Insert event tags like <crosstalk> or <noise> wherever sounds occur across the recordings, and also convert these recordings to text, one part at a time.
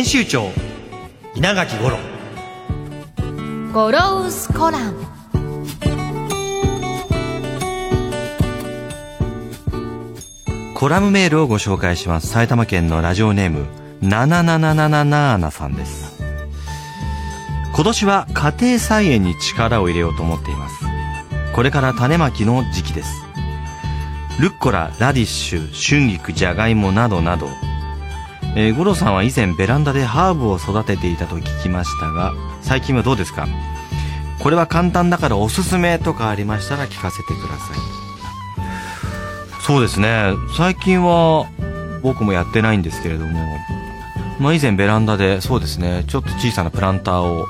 編集長稲垣五郎。ゴロウスコラムコラムメールをご紹介します。埼玉県のラジオネーム7777さんです。今年は家庭菜園に力を入れようと思っています。これから種まきの時期です。ルッコララディッシュ春菊じゃがいもなどなどえー、五郎さんは以前ベランダでハーブを育てていたと聞きましたが最近はどうですか？これは簡単だからおすすめとかありましたら聞かせてください。そうですね。最近は僕もやってないんですけれども、まあ、以前ベランダでそうですね。ちょっと小さなプランターを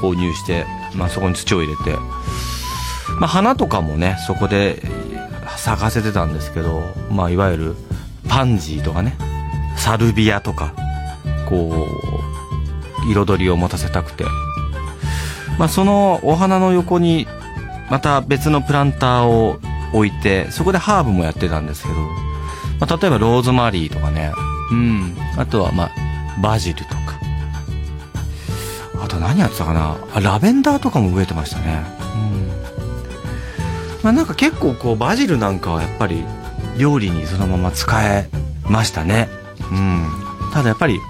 購入して、まあ、そこに土を入れて、まあ、花とかもねそこで咲かせてたんですけど、まあ、いわゆるパンジーとかねサルビアとかこう彩りを持たせたくて、まあ、そのお花の横にまた別のプランターを置いてそこでハーブもやってたんですけど、まあ、例えばローズマリーとかね。うん。あとはまあバジルとか。あと何やってたかな。あラベンダーとかも植えてましたね。うん。まあなんか結構こうバジルなんかはやっぱり料理にそのまま使えましたねうん。ただやっぱり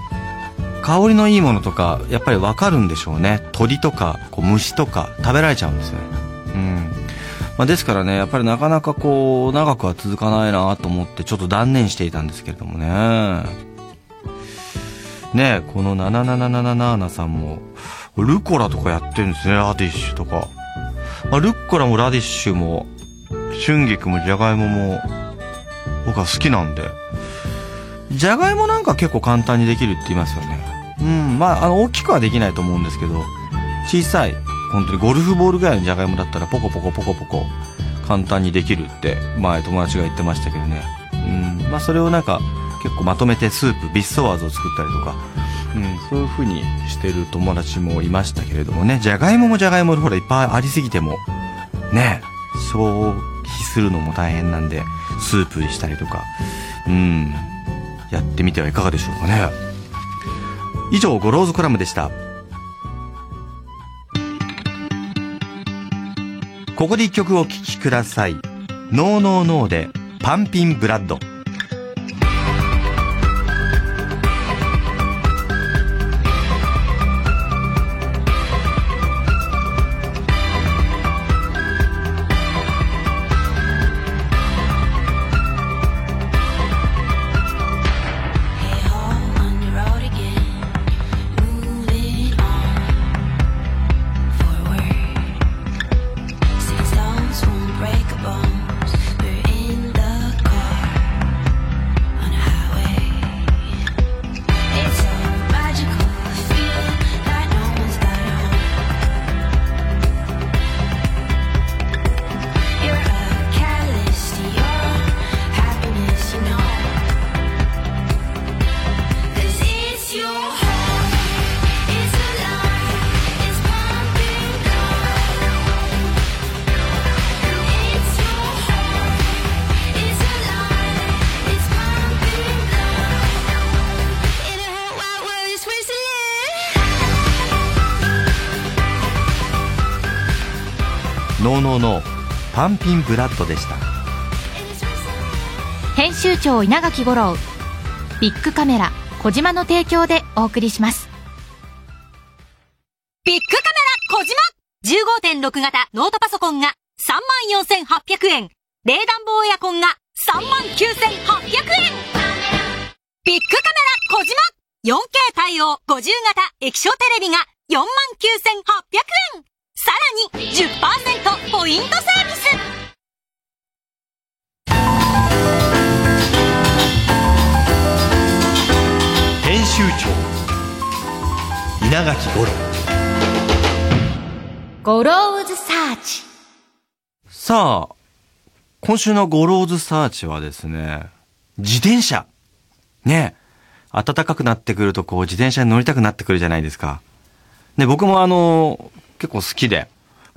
香りのいいものとかやっぱり分かるんでしょうね。鳥とかこう虫とか食べられちゃうんですよね。うん。まあ、ですからねやっぱりなかなかこう長くは続かないなと思ってちょっと断念していたんですけれどもね。ねこの7777さんもルコラとかやってるんですねラディッシュとか、まあ、ルッコラもラディッシュも春菊もじゃがいもも僕は好きなんで。じゃがいもなんか結構簡単にできるって言いますよね。うんまああの大きくはできないと思うんですけど小さい本当にゴルフボールぐらいのじゃがいもだったらポコポコポコポコ簡単にできるって前友達が言ってましたけどね。うんまあそれをなんか結構まとめてスープビッソワーズを作ったりとか、うん、そういう風にしてる友達もいましたけれどもね。じゃがいももじゃがいもでほらいっぱいありすぎてもね消費するのも大変なんでスープにしたりとか。うん。やってみてはいかがでしょうかね。以上ゴローズコラムでした。ここで一曲お聴きください「ノーノーノー」で「 Pumpin Blood」ノーノーノー。パンピンブラッドでした。編集長稲垣吾郎。ビッグカメラ。小島の提供でお送りします。ビッグカメラ。小島。15.6型。ノートパソコンが34,800円。冷暖房エアコンが39,800円。ビッグカメラ。小島。4K 対応。50型。液晶テレビが49,800円。さらに10%ポイントサービス。編集長稲垣吾郎。ゴローズサーチ。さあ今週のゴローズサーチはですね自転車。ね。暖かくなってくるとこう自転車に乗りたくなってくるじゃないですか。で僕もあの結構好きで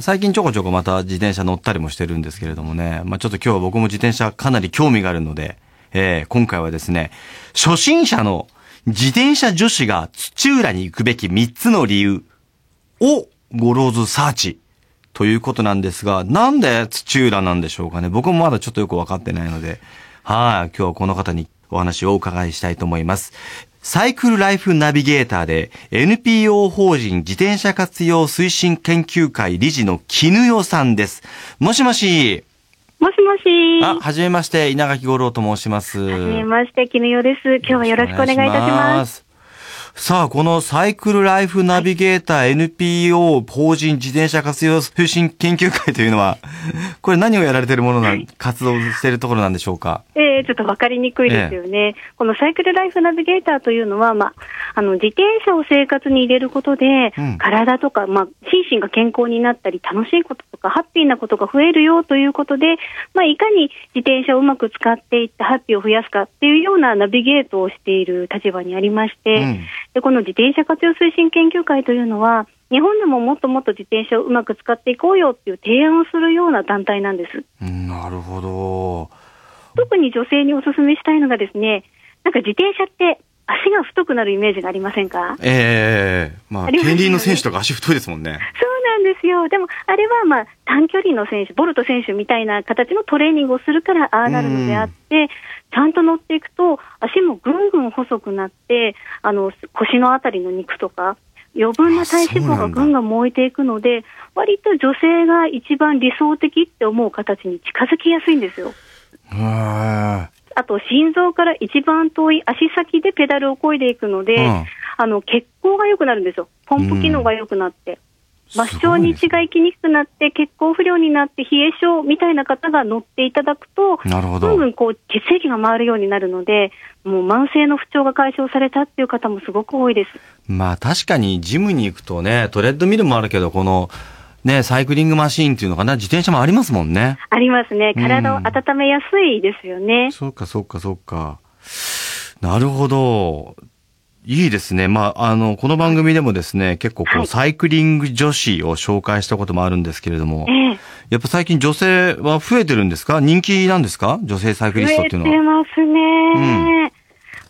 最近ちょこちょこまた自転車乗ったりもしてるんですけれどもね。まあちょっと今日は僕も自転車かなり興味があるので、えー、今回はですね、初心者の自転車女子が土浦に行くべき3つの理由をゴローズサーチということなんですが、なんで土浦なんでしょうかね。僕もまだちょっとよくわかってないので、はい、今日はこの方にお話をお伺いしたいと思います。サイクルライフナビゲーターで NPO 法人自転車活用推進研究会理事の絹代さんです。もしもし。もしもし。あ、はじめまして、稲垣五郎と申します。はじめまして、絹代です。今日はよろしくお願いいたします。さあ、このサイクルライフナビゲーター NPO 法人自転車活用推進研究会というのは、これ何をやられているものな、活動しているところなんでしょうか？ええー、ちょっとわかりにくいですよね。ええ、このサイクルライフナビゲーターというのは、まあ、あの、自転車を生活に入れることで、うん、体とか、まあ、心身が健康になったり、楽しいこととか、ハッピーなことが増えるよということで、まあ、いかに自転車をうまく使っていってハッピーを増やすかっていうようなナビゲートをしている立場にありまして、うんで、この自転車活用推進研究会というのは、日本でももっともっと自転車をうまく使っていこうよっていう提案をするような団体なんです。なるほど。特に女性にお勧めしたいのがですね、なんか自転車って足が太くなるイメージがありませんか？ええー、まあ、競輪の選手とか足太いですもんね。そうなんですよ。でも、あれはまあ、短距離の選手、ボルト選手みたいな形のトレーニングをするからああなるのであって、ちゃんと乗っていくと、足もぐんぐん細くなって、あの、腰のあたりの肉とか、余分な体脂肪がぐんぐん燃えていくので、割と女性が一番理想的って思う形に近づきやすいんですよ。あと、心臓から一番遠い足先でペダルを漕いでいくので、うん、あの、血行が良くなるんですよ。ポンプ機能が良くなって。末梢に血が行きにくくなって、血行不良になって、冷え性みたいな方が乗っていただくと、なるほど。どんどんこう、血液が回るようになるので、もう慢性の不調が解消されたっていう方もすごく多いです。まあ確かにジムに行くとね、トレッドミルもあるけど、この、ね、サイクリングマシーンっていうのかな、自転車もありますもんね。ありますね。体を温めやすいですよね。うん、そうか、そうか、そうか。なるほど。いいですね。まあ、あの、この番組でもですね、結構こう、はい、サイクリング女子を紹介したこともあるんですけれども、ええ、やっぱ最近女性は増えてるんですか？人気なんですか？女性サイクリストっていうのは。増えてますね。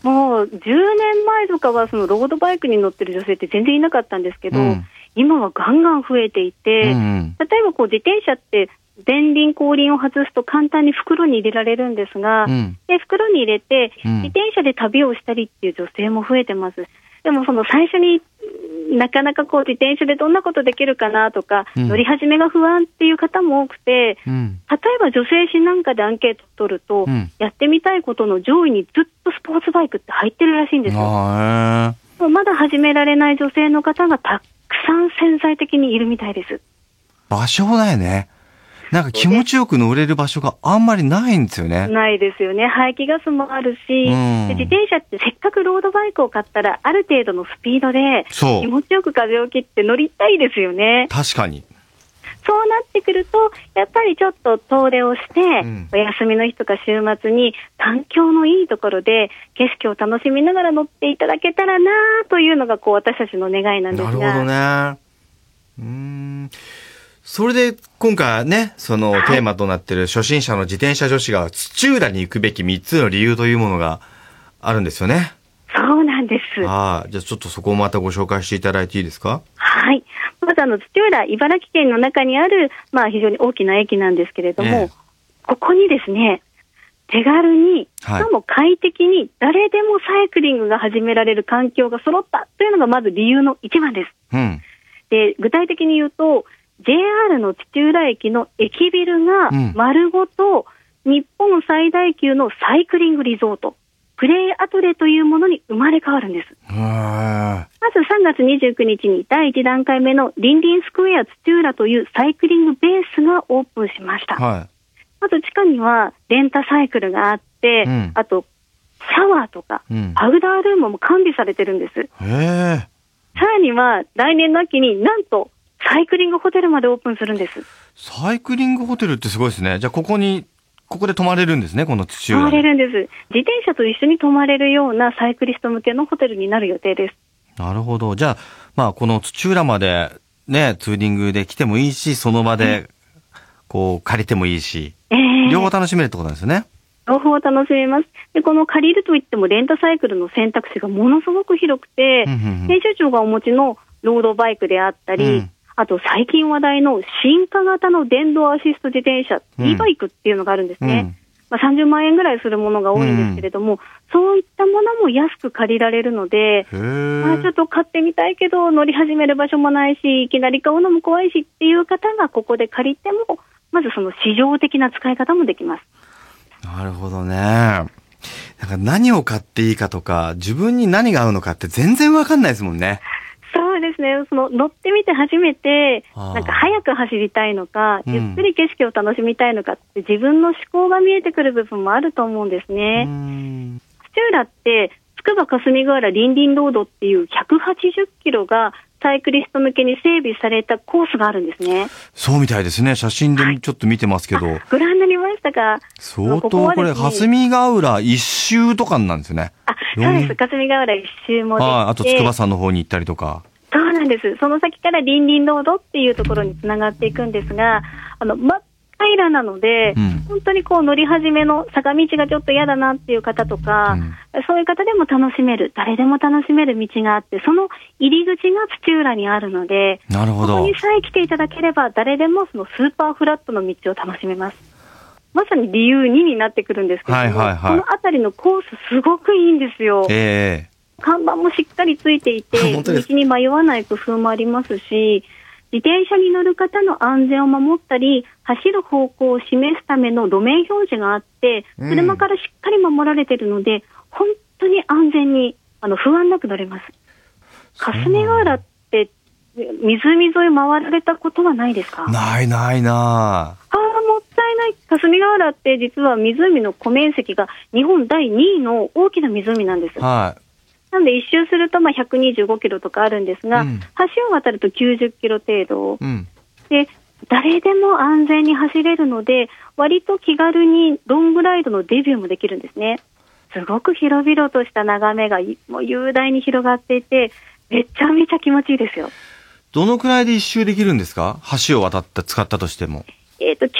うん、もう、10年前とかは、その、ロードバイクに乗ってる女性って全然いなかったんですけど、うん今はガンガン増えていて、うんうん、例えばこう自転車って前輪後輪を外すと簡単に袋に入れられるんですが、うん、で袋に入れてうん自転車で旅をしたりっていう女性も増えてます。でもその最初になかなかこう自転車でどんなことできるかなとか、うん乗り始めが不安っていう方も多くて、うん。例えば女性誌なんかでアンケート取ると、うんやってみたいことの上位にずっとスポーツバイクって入ってるらしいんですよ。まだ始められない女性の方がたくさん潜在的にいるみたいです。あ、場所だよね。なんか気持ちよく乗れる場所があんまりないんですよね。ないですよね。排気ガスもあるし、うんで自転車ってせっかくロードバイクを買ったら、ある程度のスピードで気持ちよく風を切って乗りたいですよね。確かに。そうなってくると、やっぱりちょっと遠出をして、んお休みの日とか週末に環境のいいところで景色を楽しみながら乗っていただけたらなというのがこう私たちの願いなんですが。なるほどね。うーん。それで、今回はね、そのテーマとなっている初心者の自転車女子が土浦に行くべき3つの理由というものがあるんですよね。そうなんです。はい。じゃあちょっとそこをまたご紹介していただいていいですか？はい。まずあの、土浦、茨城県の中にある、まあ非常に大きな駅なんですけれども、ええここにですね、手軽に、しはいかも快適に誰でもサイクリングが始められる環境が揃ったというのがまず理由の一番です。うん。で、具体的に言うと、JR の土浦駅の駅ビルがうん丸ごと日本最大級のサイクリングリゾートプレイアトレというものに生まれ変わるんです。まず3月29日に第1段階目のリンリンスクエア土浦というサイクリングベースがオープンしました。はまず地下にはレンタサイクルがあって、うんあとシャワーとかい。うん。パウダールームも完備されてるんです。さらには来年の秋になんとサイクリングホテルまでオープンするんです。サイクリングホテルってすごいですね。じゃあ、ここに、ここで泊まれるんですね、この土浦泊まれで。るんです。自転車と一緒に泊まれるようなサイクリスト向けのホテルになる予定です。なるほど。じゃあ、まあ、この土浦まで、ね、ツーリングで来てもいいし、その場で、こう、借りてもいいし、えー両方楽しめるってことなんですよね。両方楽しめます。で、この借りるといってもレンタサイクルの選択肢がものすごく広くて、うんうんうん編集長がお持ちのロードバイクであったり、うんあと最近話題の進化型の電動アシスト自転車、うん e バイクっていうのがあるんですね。うんまあ、30万円ぐらいするものが多いんですけれども、そういったものも安く借りられるので。まあ、ちょっと買ってみたいけど、乗り始める場所もないし、いきなり買うのも怖いしっていう方がここで借りても、まずその市場的な使い方もできます。なるほどね。なんか何を買っていいかとか、自分に何が合うのかって全然わかんないですもんね。そうですね。その乗ってみて初めて、なんか早く走りたいのか、うんゆっくり景色を楽しみたいのかって自分の思考が見えてくる部分もあると思うんですね。ん土浦って、つくば霞ヶ浦リンリンロードっていう180キロがサイクリスト向けに整備されたコースがあるんですね。そうみたいですね。写真でちょっと見てますけど、ご覧になりましたか？相当これ、霞ヶ浦一周とかなんですね。あ、そうです。霞ヶ浦一周もはい。あと、筑波山の方に行ったりとか。そうなんです。その先からリンリンロードっていうところにつながっていくんですが、あの、真っ平らなので、うん本当にこう乗り始めの坂道がちょっと嫌だなっていう方とか、うんそういう方でも楽しめる、誰でも楽しめる道があって、その入り口が土浦にあるので、なるほどここに。さえ来ていただければ、誰でもそのスーパーフラットの道を楽しめます。まさに理由2になってくるんですけれども、はいはいはいこの辺りのコースすごくいいんですよ。え看板もしっかりついていて、<laughs> 道に迷わない工夫もありますし、自転車に乗る方の安全を守ったり、走る方向を示すための路面表示があって、うん車からしっかり守られているので、本当に安全に、あの、不安なく乗れます。霞ヶ浦って、湖沿い回られたことはないですか？えないないなああ、もったいない。霞ヶ浦って実は湖の湖面積が日本第2位の大きな湖なんです。はなんで一周するとまあ125キロとかあるんですが、うん橋を渡ると90キロ程度い。うん。で、誰でも安全に走れるので、割と気軽にロングライドのデビューもできるんですね。すごく広々とした眺めがいもう雄大に広がっていて、めちゃめちゃ気持ちいいですよ。どのくらいで一周できるんですか？橋を渡った、使ったとしても。えっ、と、90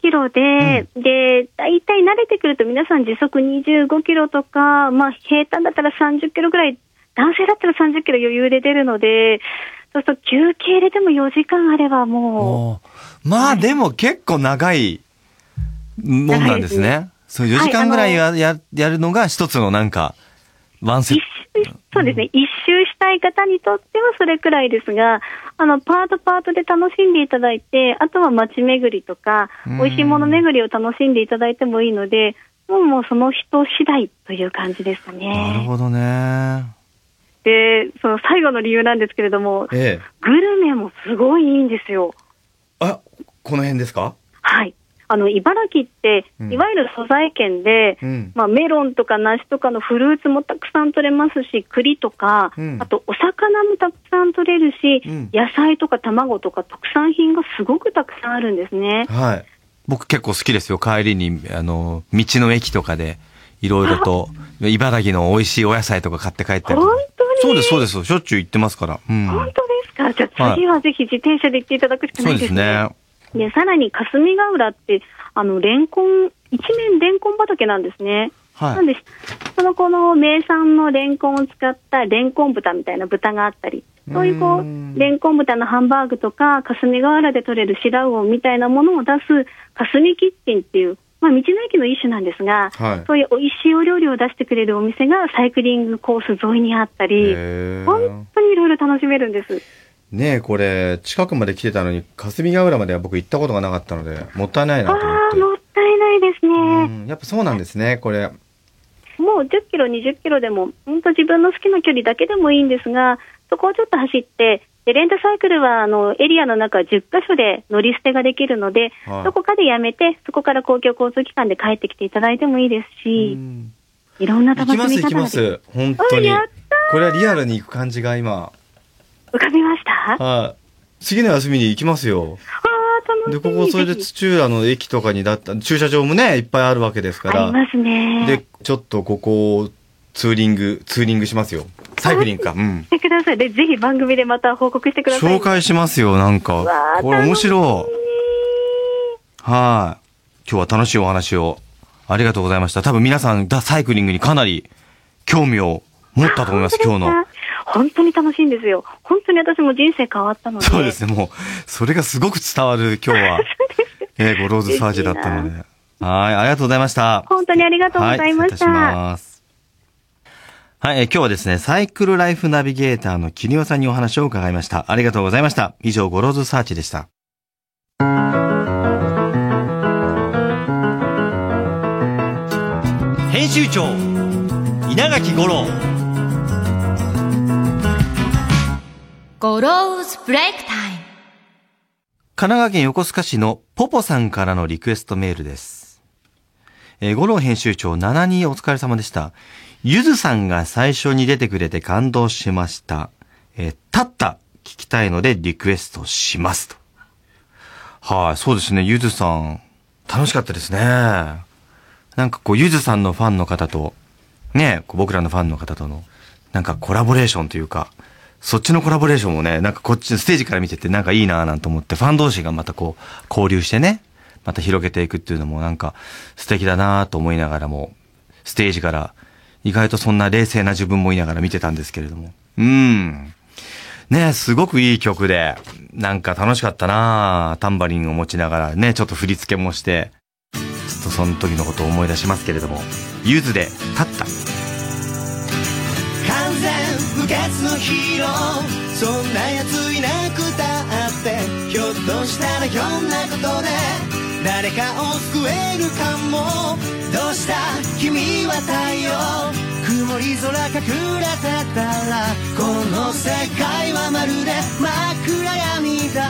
キロで、で、大体慣れてくると皆さん時速25キロとか、まあ平坦だったら30キロぐらい、男性だったら30キロ余裕で出るので、そうすると休憩入れても4時間あればもおーまあでも結構長いもんなんですね。そう、4時間ぐらいや、や、やるのが一つのなんか、ワンう、セッ一周、そうですね、一周したい方にとってはそれくらいですが、あの、パートパートで楽しんでいただいて、あとは街巡りとか、うん美味しいもの巡りを楽しんでいただいてもいいので、もうもうその人次第という感じですかね。なるほどね。で、その最後の理由なんですけれども、ええ。グルメもすごいいいんですよ。あ、この辺ですか？はい。あの、茨城ってう、んいわゆる素材県で、うん。まあ、メロンとか梨とかのフルーツもたくさん取れますし、栗とか、うんあとお魚もたくさん取れるし、うん野菜とか卵とか特産品がすごくたくさんあるんですね。はい。僕結構好きですよ。帰りに、あの、道の駅とかで、いろいろと、茨城の美味しいお野菜とか買って帰ったりそうです、そうです。しょっちゅう行ってますから。うん。本当ですか？じゃあ次はぜひ自転車で行っていただくしかそないでね。うですすね。で、さらに霞ヶ浦って、あの、レンコン、一面レンコン畑なんですね。はい。なんで、そのこの名産のレンコンを使ったレンコン豚みたいな豚があったり、そういうこうーんう、レンコン豚のハンバーグとか、霞ヶ浦で取れる白魚みたいなものを出す、霞キッチンっていう、まあ、道の駅の一種なんですが、はい。そういう美味しいお料理を出してくれるお店がサイクリングコース沿いにあったり、本当にいろいろ楽しめるんです。ねえ、これ、近くまで来てたのに、霞ヶ浦までは僕行ったことがなかったので、もったいないなと思ああ、って。もったいないですね。うん、やっぱそうなんですね、これ。もう10キロ、20キロでも、本当自分の好きな距離だけでもいいんですが、そこをちょっと走って、でレンタサイクルはあのエリアの中10カ所で乗り捨てができるので、はいどこかでやめて、そこから公共交通機関で帰ってきていただいてもいいですし、いろんな行楽しみ方がきます行きます。本当に。これはリアルに行く感じが今。浮かびました？あはい。次の休みに行きますよ。あー、楽しで、みここ、それで土浦の駅とかにだった、駐車場もね、いっぱいあるわけですから。ありますね。で、ちょっとここをツーリング、ツーリングしますよ。サイクリングか。うん。してください。で、ぜひ番組でまた報告してください。紹介しますよ、なんかこれ面白い。はい。今日は楽しいお話をありがとうございました。多分皆さん、だサイクリングにかなり興味を持ったと思います、今日の。。本当に楽しいんですよ。本当に私も人生変わったので。そうですね、もう、それがすごく伝わる今日は、<laughs> えー、ゴローズサージだったので。はい、ありがとうございました。本当にありがとうございました。はい、失礼いたします。はい、えー今日はですね、サイクルライフナビゲーターのキニオさんにお話を伺いました。ありがとうございました。以上、ゴローズサーチでした。編集長稲垣吾郎 Goro's Break Time。神奈川県横須賀市のポポさんからのリクエストメールです。えー、吾郎編集長72お疲れ様でした。ゆずさんが最初に出てくれて感動しました。えー、また聞きたいのでリクエストしますと。はい、そうですね、ゆずさん。楽しかったですね。なんかこう、ゆずさんのファンの方と、ね、僕らのファンの方との、なんかコラボレーションというか、そっちのコラボレーションもね、なんかこっちのステージから見ててなんかいいなぁなんて思って、ファン同士がまたこう、交流してね、また広げていくっていうのもなんか素敵だなぁと思いながらも、ステージから意外とそんな冷静な自分もいながら見てたんですけれども。うん。ねすごくいい曲で、なんか楽しかったなぁタンバリンを持ちながらね、ちょっと振り付けもして、ちょっとその時のことを思い出しますけれども、ゆずで、立った。完全無欠のヒーローそんなやついなくたってひょっとしたらひょんなことで誰かを救えるかも。どうした？君は太陽。曇り空隠れてたらこの世界はまるで真っ暗闇だ。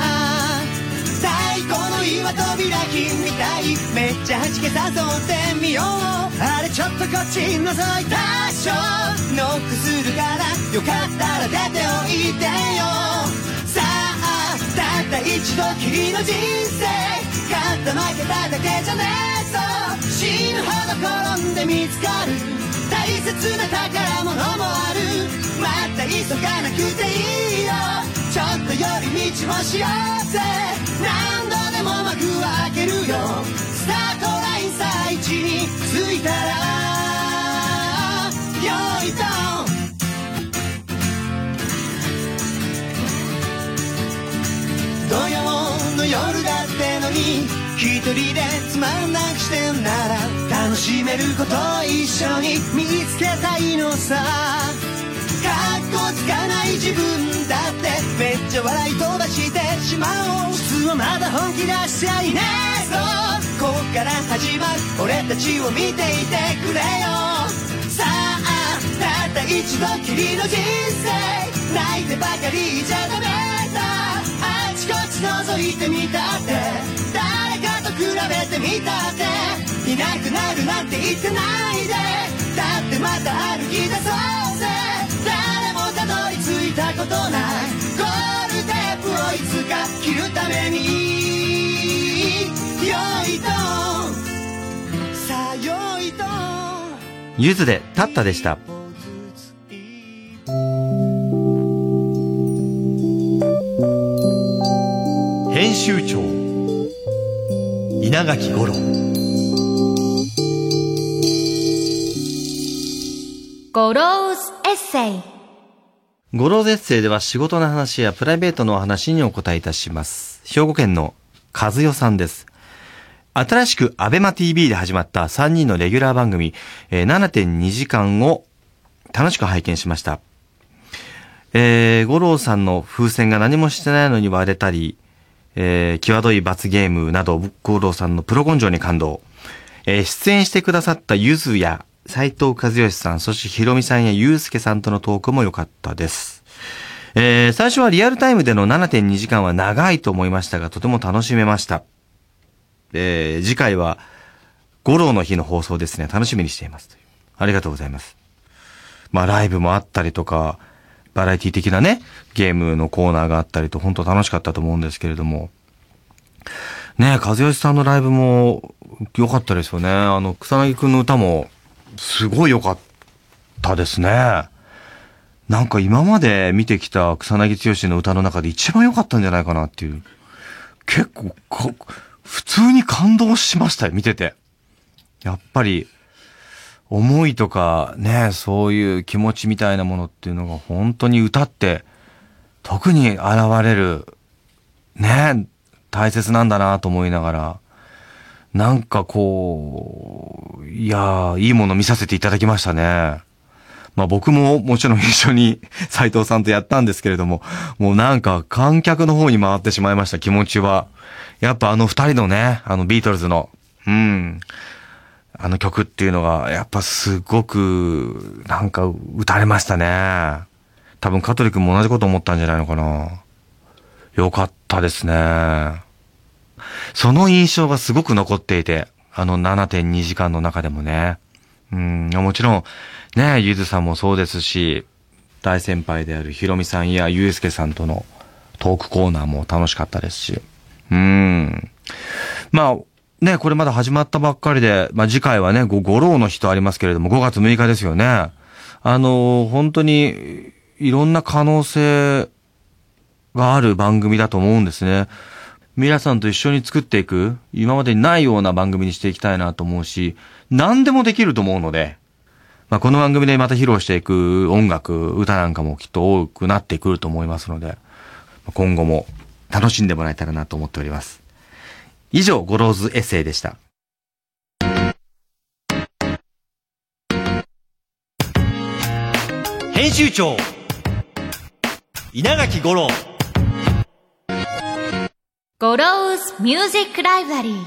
太鼓の岩扉みたい。めっちゃ弾け誘ってみよう。あれちょっとこっち覗いたっしょ。ノックするからよかったら出ておいてよ。た一度きりの人生勝った負けただけじゃねえぞ死ぬほど転んで見つかる大切な宝物もあるまた急がなくていいよちょっと寄り道もしようぜ何度でも幕は開けるよスタートラインさあ一人でつまんなくしてんなら楽しめることを一緒に見つけたいのさ。かっこつかない自分だってめっちゃ笑い飛ばしてしまおう。普通はまだ本気出しちゃいねえぞ。こっから始まる俺たちを見ていてくれよ。さあたった一度きりの人生。泣いてばかりじゃダメだ。あちこち覗いてみたって。比べてみたっていなくなるなんて言ってないでだってまた歩き出そうぜ誰もたどり着いたことないゴールテープをいつか切るためによいとさあよいとゆずで、立ったでした。編集長稲垣吾郎 Goro's Essay。五郎絶世では仕事の話やプライベートのお話にお答えいたします。兵庫県の和代さんです。新しくアベマ TV で始まった3人のレギュラー番組、えー7.2時間を楽しく拝見しました。えー、五郎さんの風船が何もしてないのに割れたり、えー、際どい罰ゲームなど、五郎さんのプロ根性に感動。えー出演してくださったゆずや斉藤和義さん、そしてひろみさんやゆうすけさんとのトークも良かったです。えー、最初はリアルタイムでの7.2時間は長いと思いましたが、とても楽しめました。えー、次回は、五郎の日の放送ですね。楽しみにしています。ありがとうございます。まあ、ライブもあったりとか、バラエティ的なね、ゲームのコーナーがあったりと、本当楽しかったと思うんですけれども。ねえ、和義さんのライブも良かったですよね。あの、草薙くんの歌も、すごい良かったですね。なんか今まで見てきた草薙剛の歌の中で一番良かったんじゃないかなっていう。結構、普通に感動しましたよ、見てて。やっぱり、思いとかね、そういう気持ちみたいなものっていうのが本当に歌って、特に現れる、ね、大切なんだなと思いながら、なんかこう、いやー、いいもの見させていただきましたね。まあ僕ももちろん一緒に <laughs> 斉藤さんとやったんですけれども、もうなんか観客の方に回ってしまいました気持ちは。やっぱあの二人のね、あのビートルズの、うん、あの曲っていうのが、やっぱすごく、なんか歌れましたね。多分香取君も同じこと思ったんじゃないのかな。よかったですね。その印象がすごく残っていて、あの7.2時間の中でもね。うん、もちろん、ね、ゆずさんもそうですし、大先輩であるひろみさんやゆうすけさんとのトークコーナーも楽しかったですし。うん。まあ、ね、これまだ始まったばっかりで、まあ次回はね、ご、ご老の日とありますけれども、5月6日ですよね。あの、本当に、いろんな可能性がある番組だと思うんですね。皆さんと一緒に作っていく、今までにないような番組にしていきたいなと思うし、何でもできると思うので、まあ、この番組でまた披露していく音楽、歌なんかもきっと多くなってくると思いますので、今後も楽しんでもらえたらなと思っております。以上、 Goro's Essay でした。編集長稲垣吾郎 Goro's Music Library。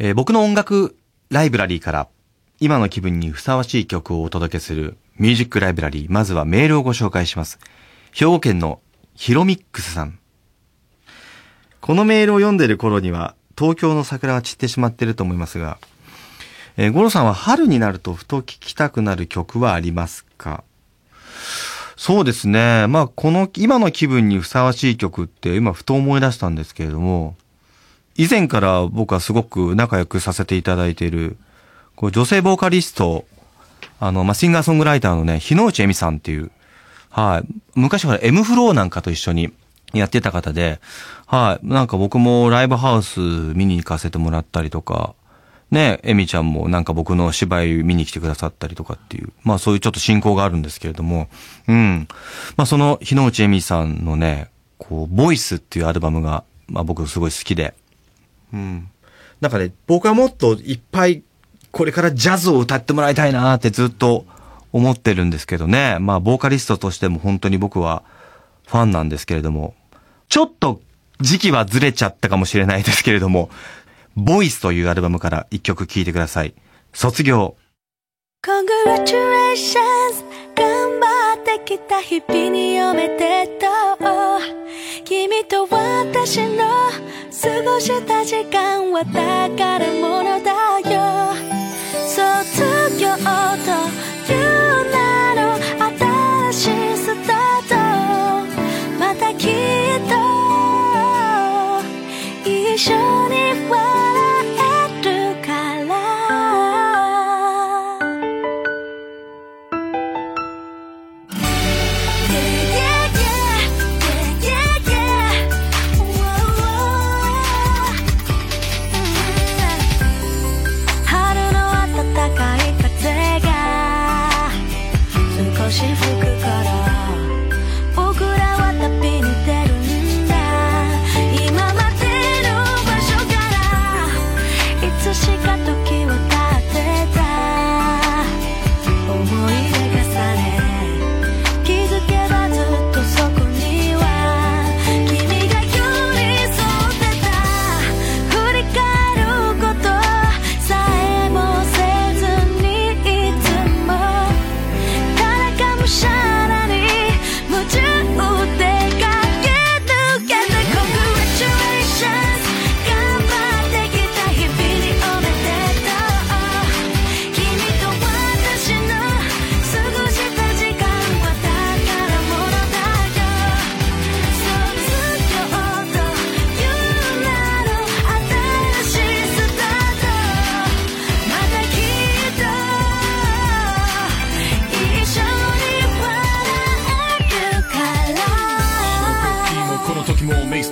えー僕の音楽ライブラリーから今の気分にふさわしい曲をお届けするミュージックライブラリー。まずはメールをご紹介します。兵庫県のヒロミックスさん。このメールを読んでる頃には東京の桜は散ってしまってると思いますが、えー、ゴロさんは春になるとふと聴きたくなる曲はありますか？そうですね。まあ、この、今の気分にふさわしい曲って今ふと思い出したんですけれども、以前から僕はすごく仲良くさせていただいている、こう女性ボーカリスト、あの、まあ、シンガーソングライターのね、日野内恵美さんっていう、はい。昔から M フローなんかと一緒にやってた方で、はい。なんか僕もライブハウス見に行かせてもらったりとか、ね、エミちゃんもなんか僕の芝居見に来てくださったりとかっていう、まあそういうちょっと親交があるんですけれども、うん。まあその日野内恵美さんのね、こう、ボイスっていうアルバムが、まあ僕すごい好きで、うん。なんかね、僕はもっといっぱい、これからジャズを歌ってもらいたいなってずっと思ってるんですけどね。まあ、ボーカリストとしても本当に僕はファンなんですけれども、ちょっと時期はずれちゃったかもしれないですけれども、ボイスというアルバムから一曲聴いてください。卒業。Congratulations 頑張ってきた日々におめでとう君と私の過ごした時間は宝物だよ卒業少し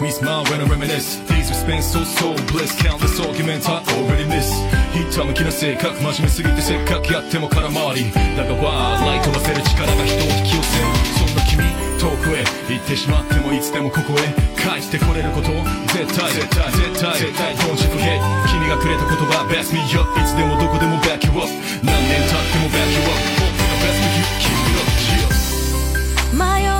makes me smile when I reminisce Days we spent so so bliss Countless arguments I already miss ひったむきな性格真面目すぎてせっかくやっても空回りだがワーライトばせる力が人を引き寄せるそんな君遠くへ行ってしまってもいつでもここへ帰ってこれること絶対絶対絶対絶対 Don't you forget 君がくれた言葉 Best me up いつでもどこでも back you up 何年経っても back you up Hope the best of you keep it up cheers 迷い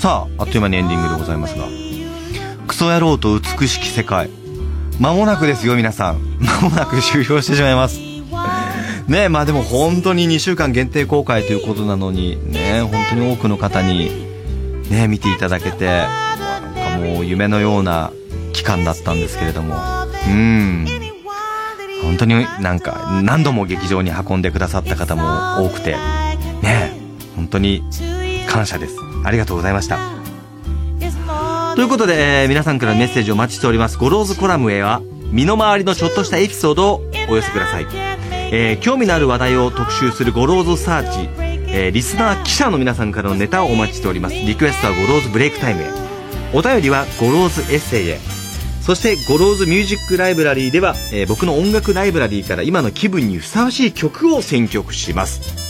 さあ、あっという間にエンディングでございますが。クソ野郎と美しき世界。間もなくですよ、皆さん。間もなく終了してしまいます。ね、まあでも本当に2週間限定公開ということなのに、ね本当に多くの方に、ね見ていただけて、なんかもう夢のような期間だったんですけれども。うん。本当になんか何度も劇場に運んでくださった方も多くて、ね本当に感謝です。ありがとうございました。ということで、えー皆さんからのメッセージをお待ちしております。 Goro's Column へは、身の回りのちょっとしたエピソードをお寄せください。えー興味のある話題を特集する Goro's Search、えーリスナー記者の皆さんからのネタをお待ちしております。リクエストは Goro's Break Time へ。お便りは Goro's Essay へ。そして、 Goro's Music Library では、えー僕の音楽ライブラリーから今の気分にふさわしい曲を選曲します。